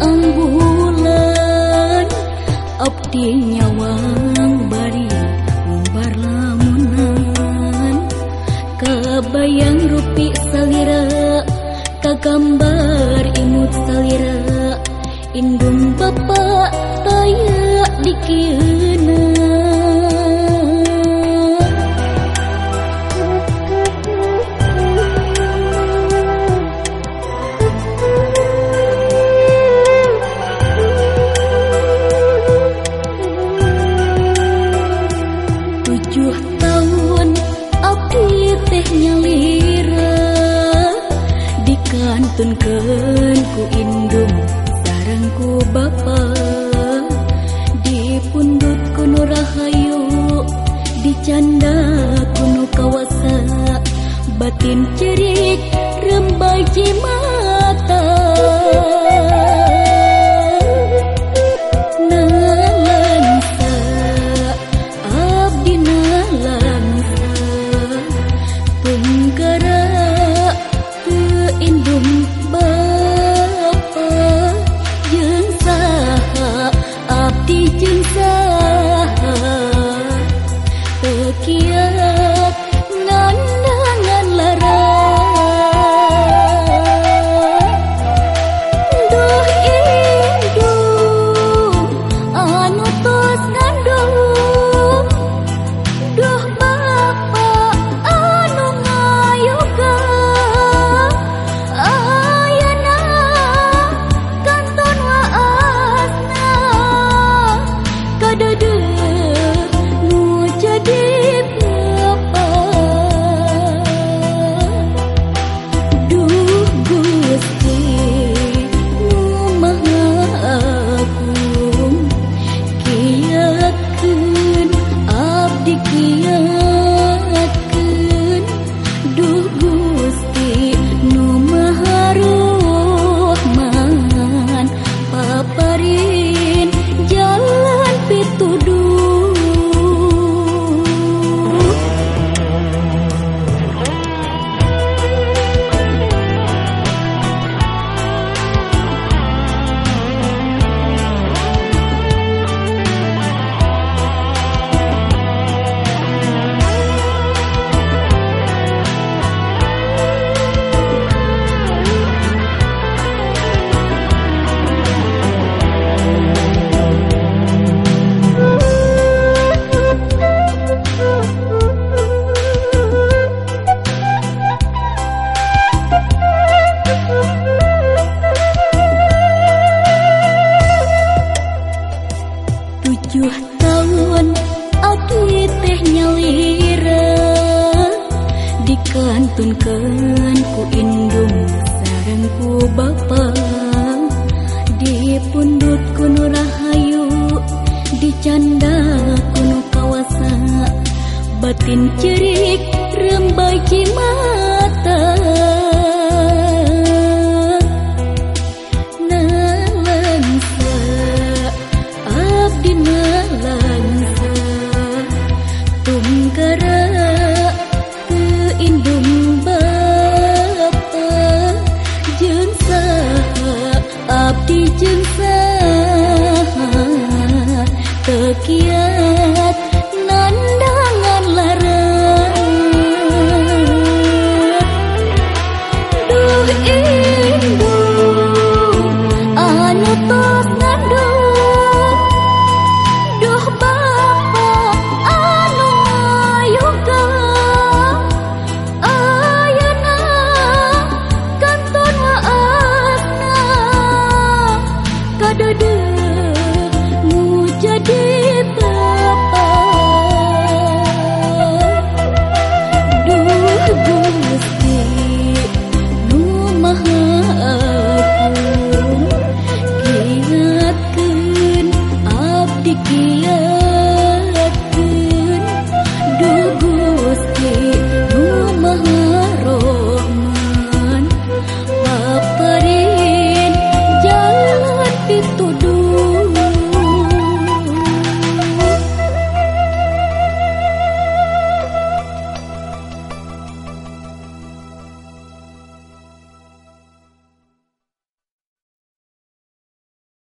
bulan Abdi nyawang bari umbar lamunan. Kebayang rupi salira Kagambar imut salira. Indung bapa tayak dikieuna tunkenku Indung sarangku Bapak. Dipundutku Nurahayu dicanda kuno kawasa. Batin cerik rembai jimat ku indung sarangku bapa di pundut kuno rahayu di canda kuno kawasa. Batin cerik rembai mata